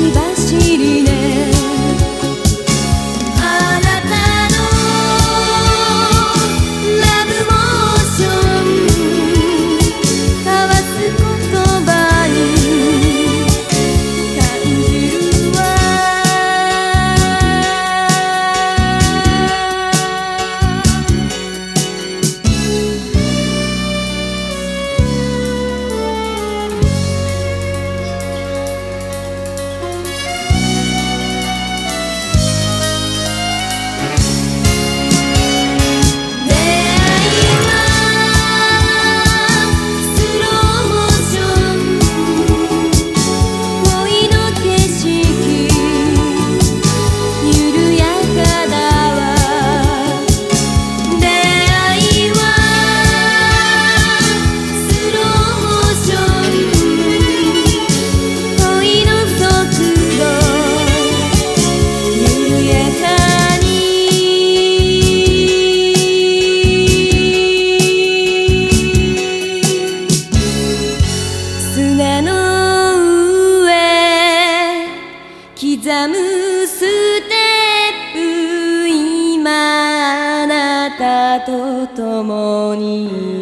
Bye. ステップ今あなたと共に。